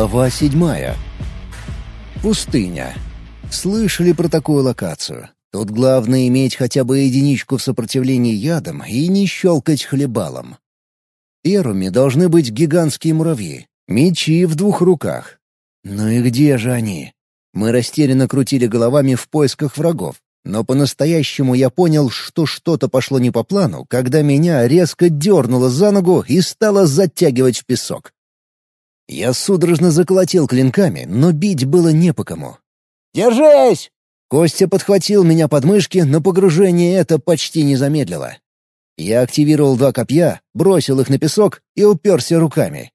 Глава седьмая. Пустыня. Слышали про такую локацию? Тут главное иметь хотя бы единичку в сопротивлении ядом и не щелкать хлебалом. Первыми должны быть гигантские муравьи, мечи в двух руках. Ну и где же они? Мы растерянно крутили головами в поисках врагов, но по-настоящему я понял, что что-то пошло не по плану, когда меня резко дернуло за ногу и стало затягивать в песок. Я судорожно заколотил клинками, но бить было не по кому. «Держись!» Костя подхватил меня под мышки, но погружение это почти не замедлило. Я активировал два копья, бросил их на песок и уперся руками.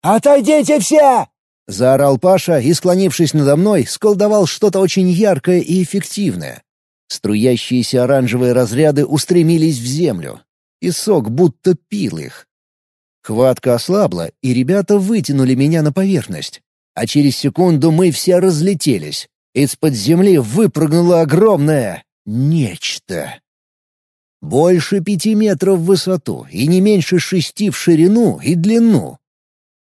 «Отойдите все!» — заорал Паша и, склонившись надо мной, сколдовал что-то очень яркое и эффективное. Струящиеся оранжевые разряды устремились в землю. Песок будто пил их. Хватка ослабла, и ребята вытянули меня на поверхность. А через секунду мы все разлетелись. Из-под земли выпрыгнуло огромное... нечто. Больше пяти метров в высоту и не меньше шести в ширину и длину.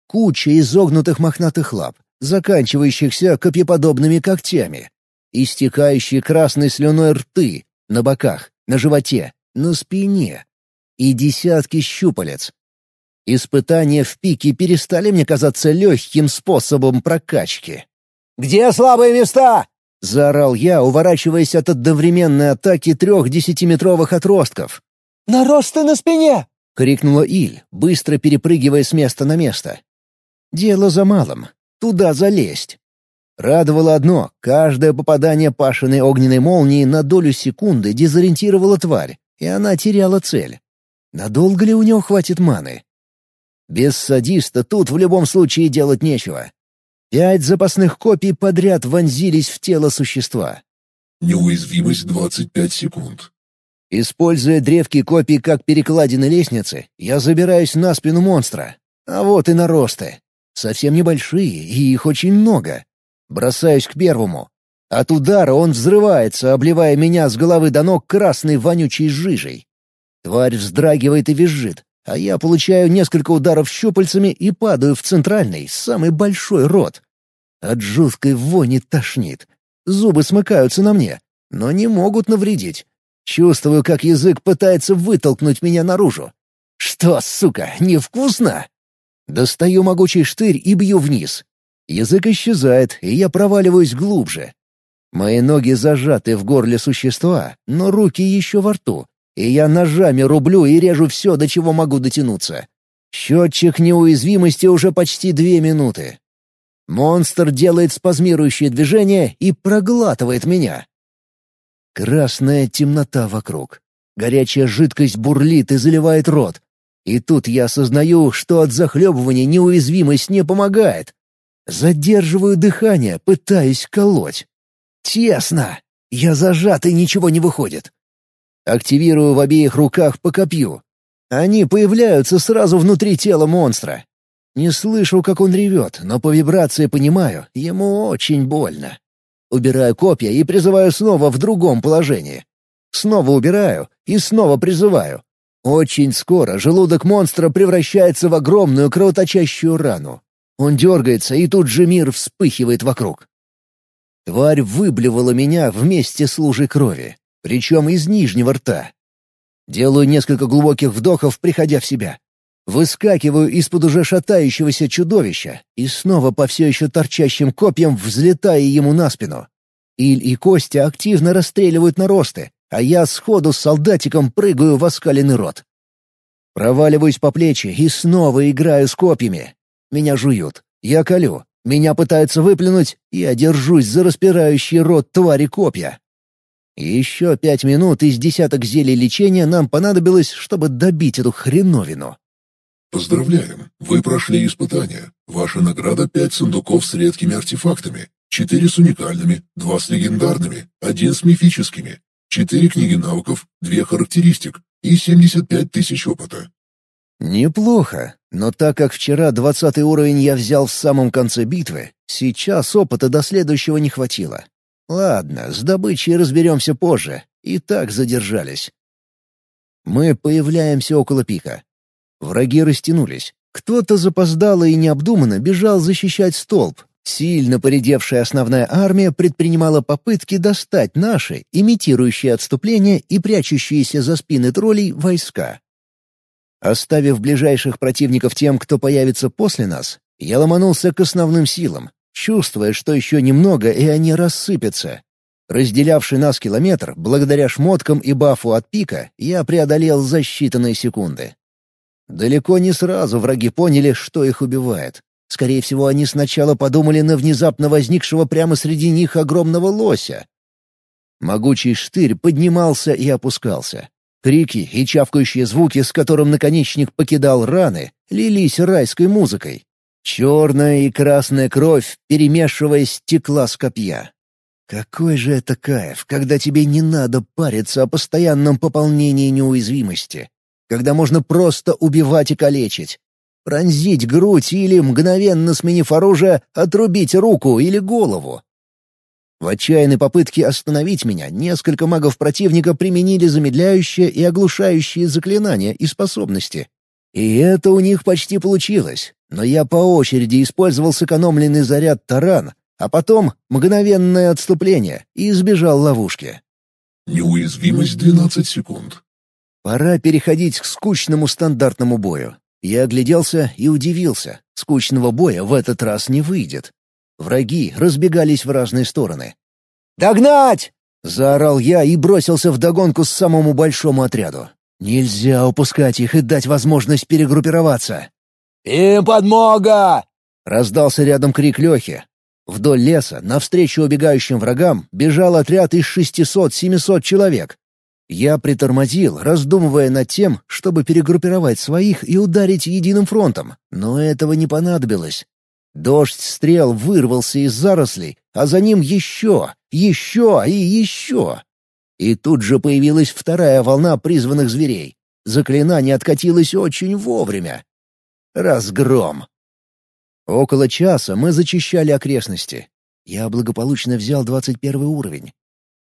Куча изогнутых мохнатых лап, заканчивающихся копьеподобными когтями. Истекающие красной слюной рты на боках, на животе, на спине. И десятки щупалец, Испытания в пике перестали мне казаться легким способом прокачки. «Где слабые места?» — заорал я, уворачиваясь от одновременной атаки трех десятиметровых отростков. «Наросты на спине!» — крикнула Иль, быстро перепрыгивая с места на место. «Дело за малым. Туда залезть». Радовало одно — каждое попадание Пашиной огненной молнии на долю секунды дезориентировало тварь, и она теряла цель. Надолго ли у него хватит маны? Без садиста тут в любом случае делать нечего. Пять запасных копий подряд вонзились в тело существа. Неуязвимость 25 секунд. Используя древки копий как перекладины лестницы, я забираюсь на спину монстра. А вот и наросты. Совсем небольшие, и их очень много. Бросаюсь к первому. От удара он взрывается, обливая меня с головы до ног красной вонючей жижей. Тварь вздрагивает и визжит, а я получаю несколько ударов щупальцами и падаю в центральный, самый большой рот. От жуткой вони тошнит. Зубы смыкаются на мне, но не могут навредить. Чувствую, как язык пытается вытолкнуть меня наружу. Что, сука, невкусно? Достаю могучий штырь и бью вниз. Язык исчезает, и я проваливаюсь глубже. Мои ноги зажаты в горле существа, но руки еще во рту, и я ножами рублю и режу все, до чего могу дотянуться. Счетчик неуязвимости уже почти две минуты. Монстр делает спазмирующее движение и проглатывает меня. Красная темнота вокруг. Горячая жидкость бурлит и заливает рот. И тут я осознаю, что от захлебывания неуязвимость не помогает. Задерживаю дыхание, пытаясь колоть. Тесно. Я зажат, и ничего не выходит. Активирую в обеих руках по копью. Они появляются сразу внутри тела монстра. Не слышу, как он ревет, но по вибрации понимаю, ему очень больно. Убираю копья и призываю снова в другом положении. Снова убираю и снова призываю. Очень скоро желудок монстра превращается в огромную кровоточащую рану. Он дергается, и тут же мир вспыхивает вокруг. Тварь выблевала меня вместе с лужей крови причем из нижнего рта. Делаю несколько глубоких вдохов, приходя в себя. Выскакиваю из-под уже шатающегося чудовища и снова по все еще торчащим копьям взлетаю ему на спину. Иль и Костя активно расстреливают наросты, а я сходу с солдатиком прыгаю в оскаленный рот. Проваливаюсь по плечи и снова играю с копьями. Меня жуют. Я колю. Меня пытаются выплюнуть, я держусь за распирающий рот твари копья. Еще пять минут из десяток зелий лечения нам понадобилось, чтобы добить эту хреновину. Поздравляем! Вы прошли испытание. Ваша награда — пять сундуков с редкими артефактами, четыре с уникальными, два с легендарными, один с мифическими, четыре книги навыков, две характеристик и 75 тысяч опыта. Неплохо, но так как вчера двадцатый уровень я взял в самом конце битвы, сейчас опыта до следующего не хватило. Ладно, с добычей разберемся позже. И так задержались. Мы появляемся около пика. Враги растянулись. Кто-то запоздало и необдуманно бежал защищать столб. Сильно поредевшая основная армия предпринимала попытки достать наши, имитирующие отступление и прячущиеся за спины троллей, войска. Оставив ближайших противников тем, кто появится после нас, я ломанулся к основным силам, чувствуя, что еще немного, и они рассыпятся. Разделявший нас километр, благодаря шмоткам и бафу от пика, я преодолел за считанные секунды. Далеко не сразу враги поняли, что их убивает. Скорее всего, они сначала подумали на внезапно возникшего прямо среди них огромного лося. Могучий штырь поднимался и опускался. Крики и чавкающие звуки, с которым наконечник покидал раны, лились райской музыкой. Черная и красная кровь, перемешиваясь, текла с копья. Какой же это кайф, когда тебе не надо париться о постоянном пополнении неуязвимости когда можно просто убивать и калечить. Пронзить грудь или, мгновенно сменив оружие, отрубить руку или голову. В отчаянной попытке остановить меня несколько магов противника применили замедляющие и оглушающие заклинания и способности. И это у них почти получилось, но я по очереди использовал сэкономленный заряд таран, а потом мгновенное отступление и избежал ловушки. Неуязвимость 12 секунд. Пора переходить к скучному стандартному бою. Я огляделся и удивился. Скучного боя в этот раз не выйдет. Враги разбегались в разные стороны. «Догнать!» — заорал я и бросился в догонку с самому большому отряду. Нельзя упускать их и дать возможность перегруппироваться. «Им подмога!» — раздался рядом крик Лехи. Вдоль леса, навстречу убегающим врагам, бежал отряд из шестисот-семисот человек. Я притормозил, раздумывая над тем, чтобы перегруппировать своих и ударить единым фронтом, но этого не понадобилось. Дождь стрел вырвался из зарослей, а за ним еще, еще и еще. И тут же появилась вторая волна призванных зверей. Заклинание откатилось очень вовремя. Разгром. Около часа мы зачищали окрестности. Я благополучно взял двадцать первый уровень.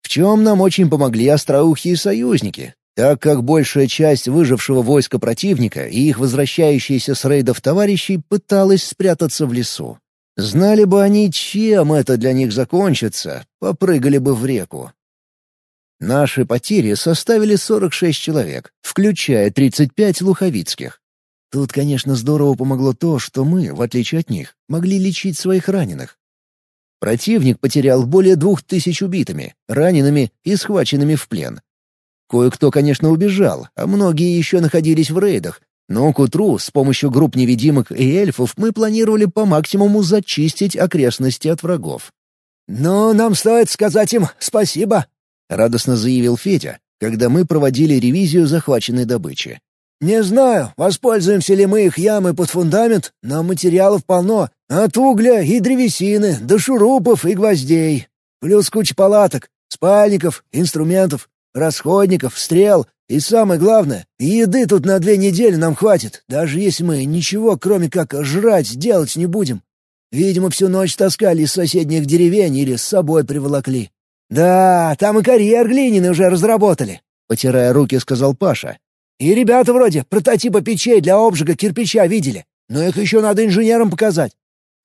В чем нам очень помогли остроухие союзники, так как большая часть выжившего войска противника и их возвращающиеся с рейдов товарищей пыталась спрятаться в лесу. Знали бы они, чем это для них закончится, попрыгали бы в реку. Наши потери составили 46 человек, включая 35 луховицких. Тут, конечно, здорово помогло то, что мы, в отличие от них, могли лечить своих раненых. Противник потерял более двух тысяч убитыми, ранеными и схваченными в плен. Кое-кто, конечно, убежал, а многие еще находились в рейдах, но к утру с помощью групп невидимок и эльфов мы планировали по максимуму зачистить окрестности от врагов. «Но нам стоит сказать им спасибо», — радостно заявил Федя, когда мы проводили ревизию захваченной добычи. «Не знаю, воспользуемся ли мы их ямы под фундамент, но материалов полно, от угля и древесины до шурупов и гвоздей. Плюс куча палаток, спальников, инструментов, расходников, стрел и, самое главное, еды тут на две недели нам хватит, даже если мы ничего, кроме как жрать, делать не будем. Видимо, всю ночь таскали из соседних деревень или с собой приволокли. «Да, там и карьер глиняный уже разработали», — потирая руки, сказал Паша. И ребята вроде прототипа печей для обжига кирпича видели, но их еще надо инженерам показать.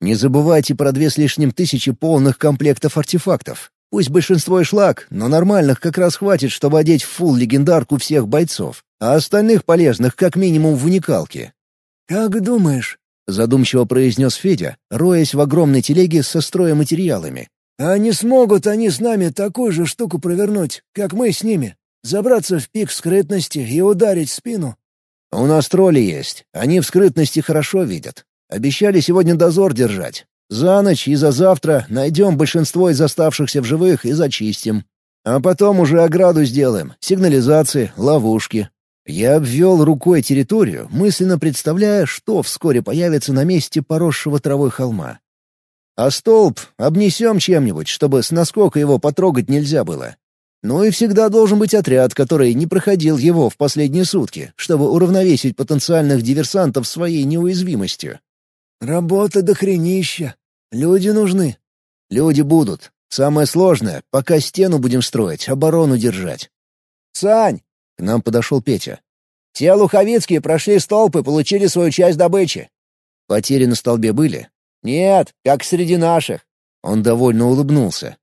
Не забывайте про две с лишним тысячи полных комплектов артефактов. Пусть большинство и шлак, но нормальных как раз хватит, чтобы одеть в фул легендарку всех бойцов, а остальных полезных как минимум в уникалке. «Как думаешь?» — задумчиво произнес Федя, роясь в огромной телеге со стройматериалами. «А не смогут они с нами такую же штуку провернуть, как мы с ними?» Забраться в пик скрытности и ударить в спину. У нас тролли есть. Они в скрытности хорошо видят. Обещали сегодня дозор держать. За ночь и за завтра найдем большинство из оставшихся в живых и зачистим. А потом уже ограду сделаем, сигнализации, ловушки. Я обвел рукой территорию, мысленно представляя, что вскоре появится на месте поросшего травой холма. А столб обнесем чем-нибудь, чтобы с наскока его потрогать нельзя было. Ну и всегда должен быть отряд, который не проходил его в последние сутки, чтобы уравновесить потенциальных диверсантов своей неуязвимостью. «Работа до хренища. Люди нужны». «Люди будут. Самое сложное, пока стену будем строить, оборону держать». «Сань!» — к нам подошел Петя. «Те луховицкие прошли столб и получили свою часть добычи. Потери на столбе были? Нет, как среди наших. Он довольно улыбнулся.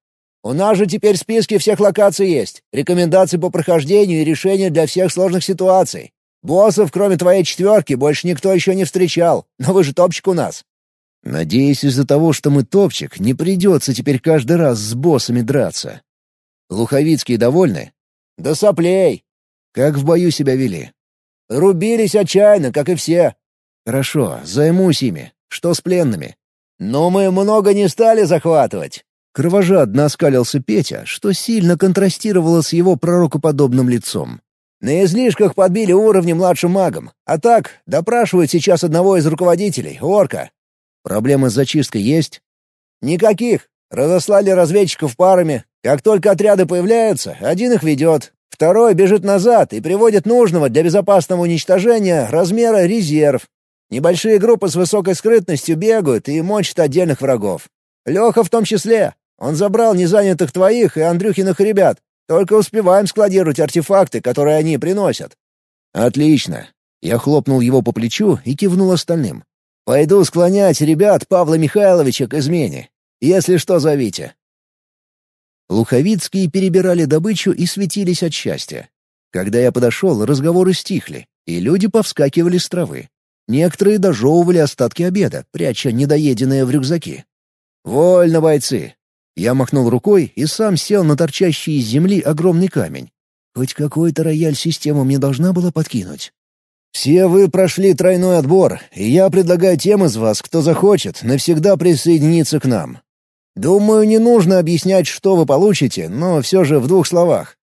У нас же теперь списки всех локаций есть, рекомендации по прохождению и решения для всех сложных ситуаций. Боссов, кроме твоей четверки, больше никто еще не встречал, но вы же топчик у нас. Надеюсь, из-за того, что мы топчик, не придется теперь каждый раз с боссами драться. Луховицкие довольны? Да соплей. Как в бою себя вели? Рубились отчаянно, как и все. Хорошо, займусь ими. Что с пленными? Но мы много не стали захватывать. Кровожадно оскалился Петя, что сильно контрастировало с его пророкоподобным лицом. На излишках подбили уровни младшим магам, а так допрашивают сейчас одного из руководителей, орка. Проблемы с зачисткой есть? Никаких. Разослали разведчиков парами. Как только отряды появляются, один их ведет, второй бежит назад и приводит нужного для безопасного уничтожения размера резерв. Небольшие группы с высокой скрытностью бегают и мочат отдельных врагов. Леха в том числе. Он забрал незанятых твоих и Андрюхиных ребят, только успеваем складировать артефакты, которые они приносят». «Отлично». Я хлопнул его по плечу и кивнул остальным. «Пойду склонять ребят Павла Михайловича к измене. Если что, зовите». Луховицкие перебирали добычу и светились от счастья. Когда я подошел, разговоры стихли, и люди повскакивали с травы. Некоторые дожевывали остатки обеда, пряча недоеденное в рюкзаки. «Вольно, бойцы! Я махнул рукой и сам сел на торчащий из земли огромный камень. Хоть какой-то рояль система мне должна была подкинуть. «Все вы прошли тройной отбор, и я предлагаю тем из вас, кто захочет, навсегда присоединиться к нам. Думаю, не нужно объяснять, что вы получите, но все же в двух словах.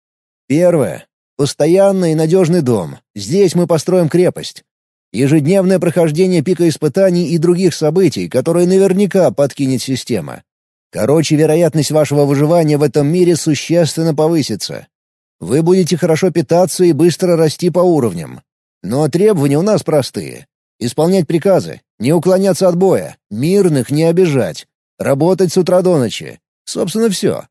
Первое. Постоянный и надежный дом. Здесь мы построим крепость. Ежедневное прохождение пика испытаний и других событий, которые наверняка подкинет система. Короче, вероятность вашего выживания в этом мире существенно повысится. Вы будете хорошо питаться и быстро расти по уровням. Но требования у нас простые. Исполнять приказы, не уклоняться от боя, мирных не обижать, работать с утра до ночи. Собственно, все.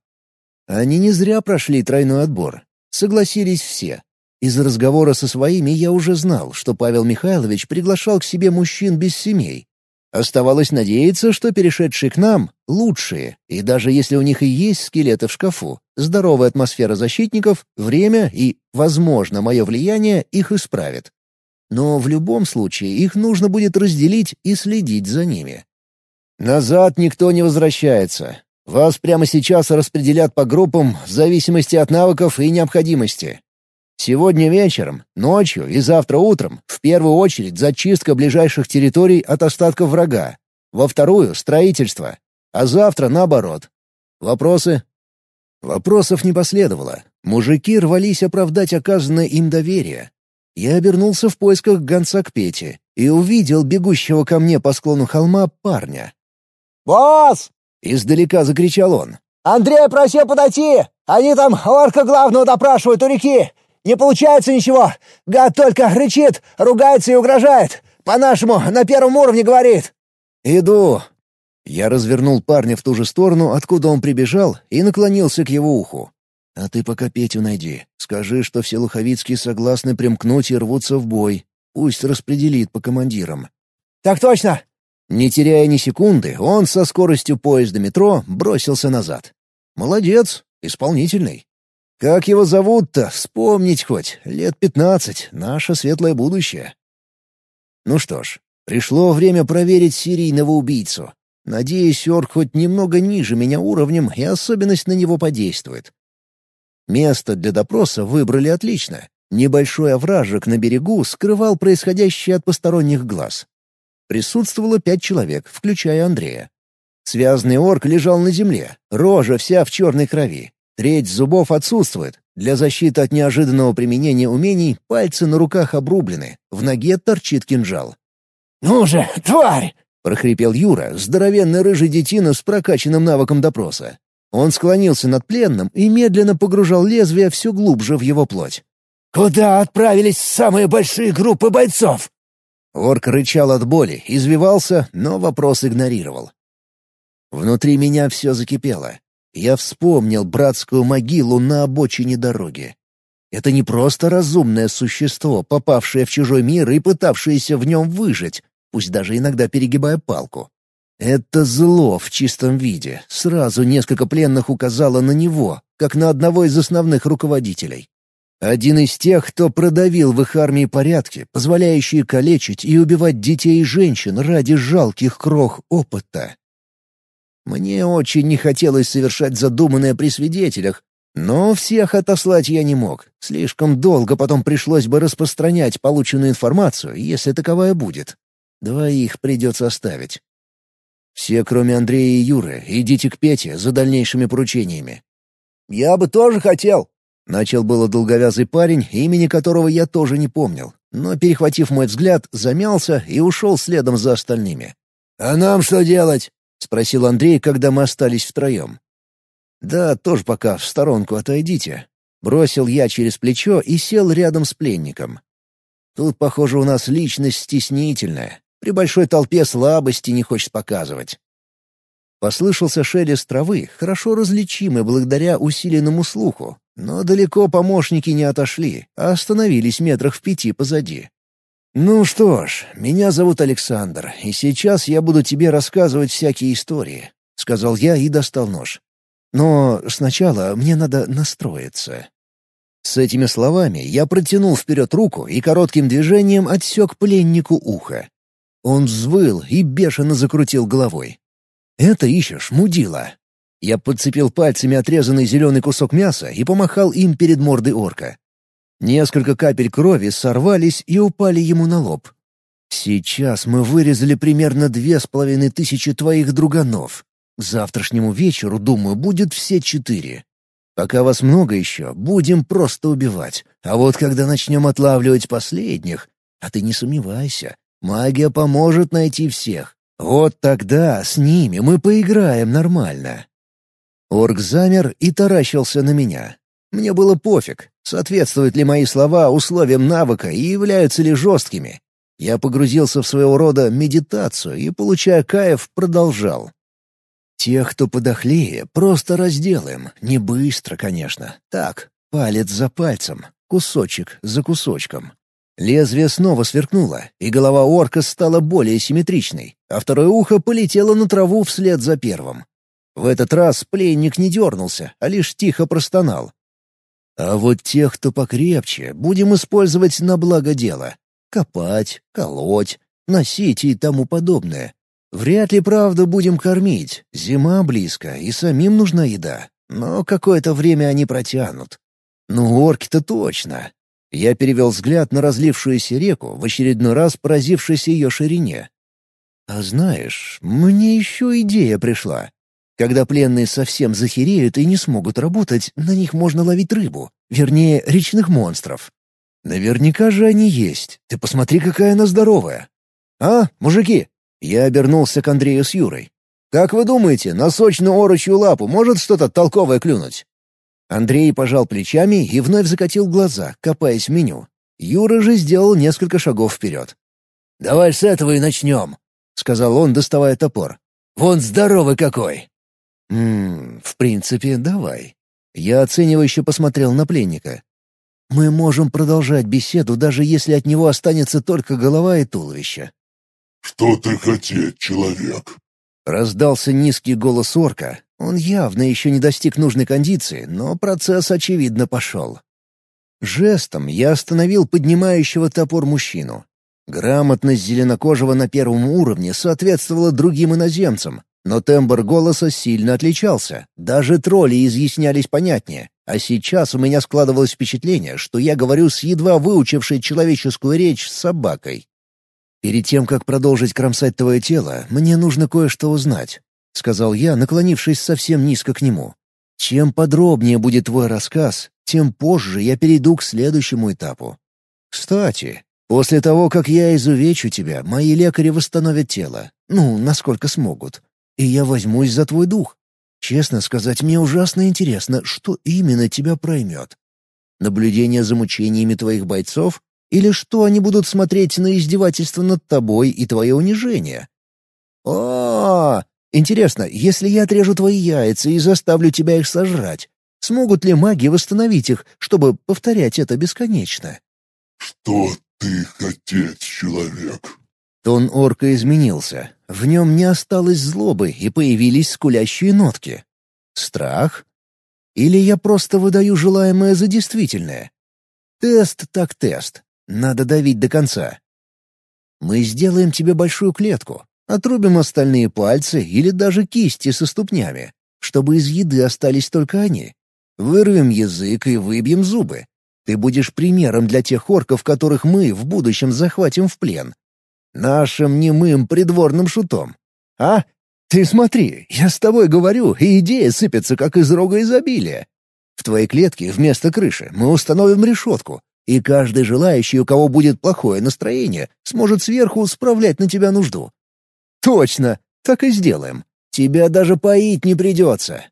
Они не зря прошли тройной отбор. Согласились все. Из разговора со своими я уже знал, что Павел Михайлович приглашал к себе мужчин без семей, Оставалось надеяться, что перешедшие к нам — лучшие, и даже если у них и есть скелеты в шкафу, здоровая атмосфера защитников, время и, возможно, мое влияние их исправит. Но в любом случае их нужно будет разделить и следить за ними. Назад никто не возвращается. Вас прямо сейчас распределят по группам в зависимости от навыков и необходимости. Сегодня вечером, ночью и завтра утром в первую очередь зачистка ближайших территорий от остатков врага, во вторую — строительство, а завтра наоборот. Вопросы? Вопросов не последовало. Мужики рвались оправдать оказанное им доверие. Я обернулся в поисках гонца к Пете и увидел бегущего ко мне по склону холма парня. «Босс!» — издалека закричал он. «Андрей просил подойти! Они там орка главного допрашивают у реки! Не получается ничего. Гад только рычит, ругается и угрожает. По-нашему, на первом уровне говорит». «Иду». Я развернул парня в ту же сторону, откуда он прибежал, и наклонился к его уху. «А ты пока Петю найди. Скажи, что все луховицкие согласны примкнуть и рвутся в бой. Пусть распределит по командирам». «Так точно!» Не теряя ни секунды, он со скоростью поезда метро бросился назад. «Молодец, исполнительный». Как его зовут-то? Вспомнить хоть. Лет пятнадцать. Наше светлое будущее. Ну что ж, пришло время проверить серийного убийцу. Надеюсь, орк хоть немного ниже меня уровнем, и особенность на него подействует. Место для допроса выбрали отлично. Небольшой овражек на берегу скрывал происходящее от посторонних глаз. Присутствовало пять человек, включая Андрея. Связанный орк лежал на земле, рожа вся в черной крови. Треть зубов отсутствует. Для защиты от неожиданного применения умений пальцы на руках обрублены, в ноге торчит кинжал. «Ну же, тварь!» — прохрипел Юра, здоровенный рыжий детина с прокачанным навыком допроса. Он склонился над пленным и медленно погружал лезвие все глубже в его плоть. «Куда отправились самые большие группы бойцов?» Орк рычал от боли, извивался, но вопрос игнорировал. Внутри меня все закипело. Я вспомнил братскую могилу на обочине дороги. Это не просто разумное существо, попавшее в чужой мир и пытавшееся в нем выжить. пусть даже иногда перегибая палку. Это зло в чистом виде. Сразу несколько пленных указало на него, как на одного из основных руководителей. Один из тех, кто продавил в их армии порядки, позволяющие калечить и убивать детей и женщин ради жалких крох опыта. Мне очень не хотелось совершать задуманное при свидетелях, но всех отослать я не мог. Слишком долго потом пришлось бы распространять полученную информацию, если таковая будет. Двоих придется оставить. Все, кроме Андрея и Юры, идите к Пете за дальнейшими поручениями. «Я бы тоже хотел», — начал было долговязый парень, имени которого я тоже не помнил, но, перехватив мой взгляд, замялся и ушел следом за остальными. «А нам что делать?» — спросил Андрей, когда мы остались втроем. «Да, тоже пока в сторонку отойдите». Бросил я через плечо и сел рядом с пленником. Тут, похоже, у нас личность стеснительная. При большой толпе слабости не хочет показывать. Послышался шелест травы, хорошо различимый благодаря усиленному слуху, но далеко помощники не отошли, а остановились метрах в пяти позади. «Ну что ж, меня зовут Александр, и сейчас я буду тебе рассказывать всякие истории», — сказал я и достал нож. «Но сначала мне надо настроиться». С этими словами я протянул вперед руку и коротким движением отсек пленнику ухо. Он взвыл и бешено закрутил головой. «Это ищешь, мудила!» Я подцепил пальцами отрезанный зеленый кусок мяса и помахал им перед мордой орка. Несколько капель крови сорвались и упали ему на лоб. «Сейчас мы вырезали примерно две с половиной тысячи твоих друганов. К завтрашнему вечеру, думаю, будет все четыре. Пока вас много еще, будем просто убивать. А вот когда начнем отлавливать последних, а ты не сомневайся, Магия поможет найти всех. Вот тогда с ними мы поиграем нормально». Орк замер и таращился на меня. Мне было пофиг, соответствуют ли мои слова условиям навыка и являются ли жесткими. Я погрузился в своего рода медитацию и, получая кайф, продолжал. «Тех, кто подохлее, просто разделаем. Не быстро, конечно. Так, палец за пальцем, кусочек за кусочком. Лезвие снова сверкнуло, и голова орка стала более симметричной, а второе ухо полетело на траву вслед за первым. В этот раз пленник не дернулся, а лишь тихо простонал. А вот тех, кто покрепче, будем использовать на благо дела. Копать, колоть, носить и тому подобное. Вряд ли, правда, будем кормить. Зима близко, и самим нужна еда. Но какое-то время они протянут. Ну, орки-то точно. Я перевел взгляд на разлившуюся реку, в очередной раз поразившись ее ширине. «А знаешь, мне еще идея пришла. Когда пленные совсем захереют и не смогут работать, на них можно ловить рыбу, вернее, речных монстров. Наверняка же они есть. Ты посмотри, какая она здоровая. А, мужики?» Я обернулся к Андрею с Юрой. «Как вы думаете, на сочную орочью лапу может что-то толковое клюнуть?» Андрей пожал плечами и вновь закатил глаза, копаясь в меню. Юра же сделал несколько шагов вперед. «Давай с этого и начнем», — сказал он, доставая топор. «Вон здоровый какой!» «Ммм, в принципе, давай». Я оценивающе посмотрел на пленника. «Мы можем продолжать беседу, даже если от него останется только голова и туловище». «Что ты хотеть, человек?» Раздался низкий голос орка, он явно еще не достиг нужной кондиции, но процесс, очевидно, пошел. Жестом я остановил поднимающего топор мужчину. Грамотность зеленокожего на первом уровне соответствовала другим иноземцам, но тембр голоса сильно отличался, даже тролли изъяснялись понятнее, а сейчас у меня складывалось впечатление, что я говорю с едва выучившей человеческую речь с собакой. Перед тем, как продолжить кромсать твое тело, мне нужно кое-что узнать. — сказал я, наклонившись совсем низко к нему. «Чем подробнее будет твой рассказ, тем позже я перейду к следующему этапу. Кстати, после того, как я изувечу тебя, мои лекари восстановят тело, ну, насколько смогут, и я возьмусь за твой дух. Честно сказать, мне ужасно интересно, что именно тебя проймет. Наблюдение за мучениями твоих бойцов или что они будут смотреть на издевательство над тобой и твое унижение? О, Интересно, если я отрежу твои яйца и заставлю тебя их сожрать, смогут ли маги восстановить их, чтобы повторять это бесконечно? «Что ты хотеть, человек?» Тон орка изменился. В нем не осталось злобы, и появились скулящие нотки. Страх? Или я просто выдаю желаемое за действительное? Тест так тест. Надо давить до конца. Мы сделаем тебе большую клетку, отрубим остальные пальцы или даже кисти со ступнями, чтобы из еды остались только они. Вырвем язык и выбьем зубы. Ты будешь примером для тех орков, которых мы в будущем захватим в плен. Нашим немым придворным шутом. А? Ты смотри, я с тобой говорю, и идея сыпется, как из рога изобилия. В твоей клетке вместо крыши мы установим решетку, и каждый желающий, у кого будет плохое настроение, сможет сверху справлять на тебя нужду. Точно, так и сделаем. Тебя даже поить не придется.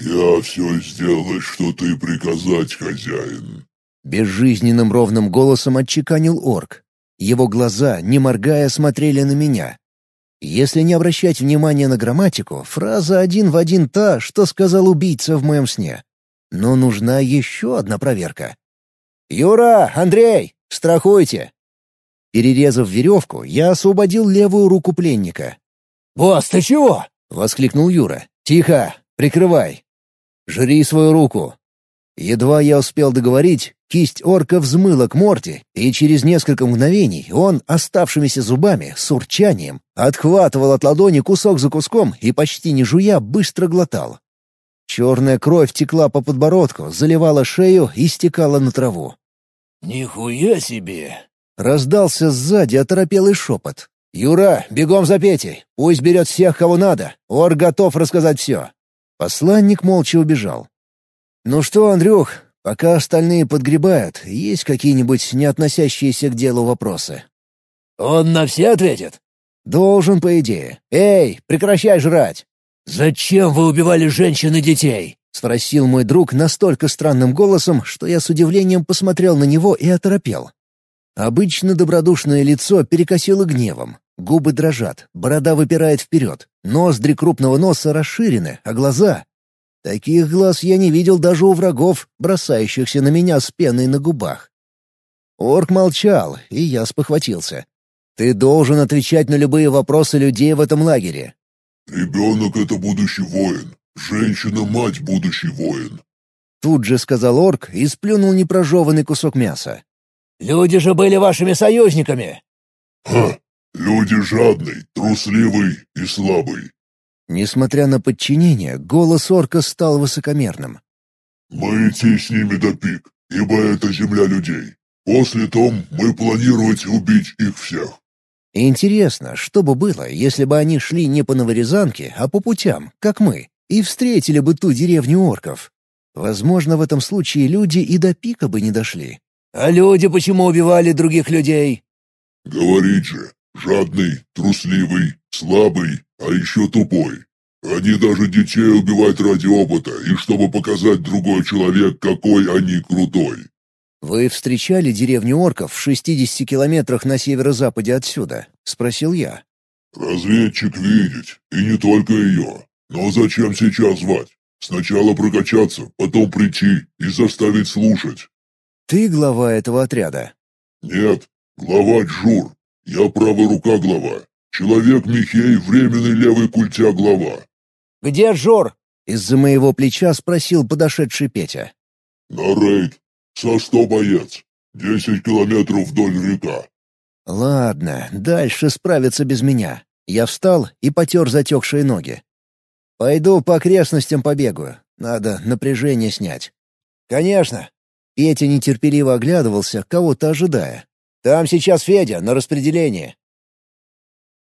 «Я все сделаю, что ты приказать, хозяин», — безжизненным ровным голосом отчеканил орк. Его глаза, не моргая, смотрели на меня. Если не обращать внимания на грамматику, фраза один в один та, что сказал убийца в моем сне. Но нужна еще одна проверка. «Юра! Андрей! Страхуйте!» Перерезав веревку, я освободил левую руку пленника. «Босс, ты чего?» — воскликнул Юра. «Тихо! Прикрывай!» «Жри свою руку!» Едва я успел договорить, кисть орка взмыла к морде, и через несколько мгновений он, оставшимися зубами, с урчанием, отхватывал от ладони кусок за куском и, почти не жуя, быстро глотал. Черная кровь текла по подбородку, заливала шею и стекала на траву. «Нихуя себе!» — раздался сзади оторопелый шепот. «Юра, бегом за Петей! Пусть берет всех, кого надо! Ор готов рассказать все!» Посланник молча убежал. «Ну что, Андрюх, пока остальные подгребают, есть какие-нибудь не относящиеся к делу вопросы?» «Он на все ответит?» «Должен, по идее. Эй, прекращай жрать!» «Зачем вы убивали женщин и детей?» — спросил мой друг настолько странным голосом, что я с удивлением посмотрел на него и оторопел. Обычно добродушное лицо перекосило гневом. Губы дрожат, борода выпирает вперед, ноздри крупного носа расширены, а глаза Таких глаз я не видел даже у врагов, бросающихся на меня с пеной на губах. Орк молчал, и я спохватился. «Ты должен отвечать на любые вопросы людей в этом лагере». «Ребенок — это будущий воин. Женщина — мать будущий воин». Тут же сказал орк и сплюнул непрожеванный кусок мяса. «Люди же были вашими союзниками!» «Ха! Люди жадный, трусливый и слабый. Несмотря на подчинение, голос орка стал высокомерным. «Мы идти с ними до пик, ибо это земля людей. После том мы планировать убить их всех». Интересно, что бы было, если бы они шли не по Новорязанке, а по путям, как мы, и встретили бы ту деревню орков. Возможно, в этом случае люди и до пика бы не дошли. «А люди почему убивали других людей?» «Говорит же, жадный, трусливый, слабый, а еще тупой. Они даже детей убивают ради опыта и чтобы показать другой человек, какой они крутой. «Вы встречали деревню орков в 60 километрах на северо-западе отсюда?» — спросил я. «Разведчик видеть, и не только ее. Но зачем сейчас звать? Сначала прокачаться, потом прийти и заставить слушать». «Ты глава этого отряда?» «Нет, глава Джур. Я правая рука глава. Человек Михей, временный левый культя глава. «Где Жор?» — из-за моего плеча спросил подошедший Петя. «На рейд. Со сто боец. Десять километров вдоль река». «Ладно, дальше справиться без меня». Я встал и потер затекшие ноги. «Пойду по окрестностям побегаю. Надо напряжение снять». «Конечно». Петя нетерпеливо оглядывался, кого-то ожидая. «Там сейчас Федя, на распределении.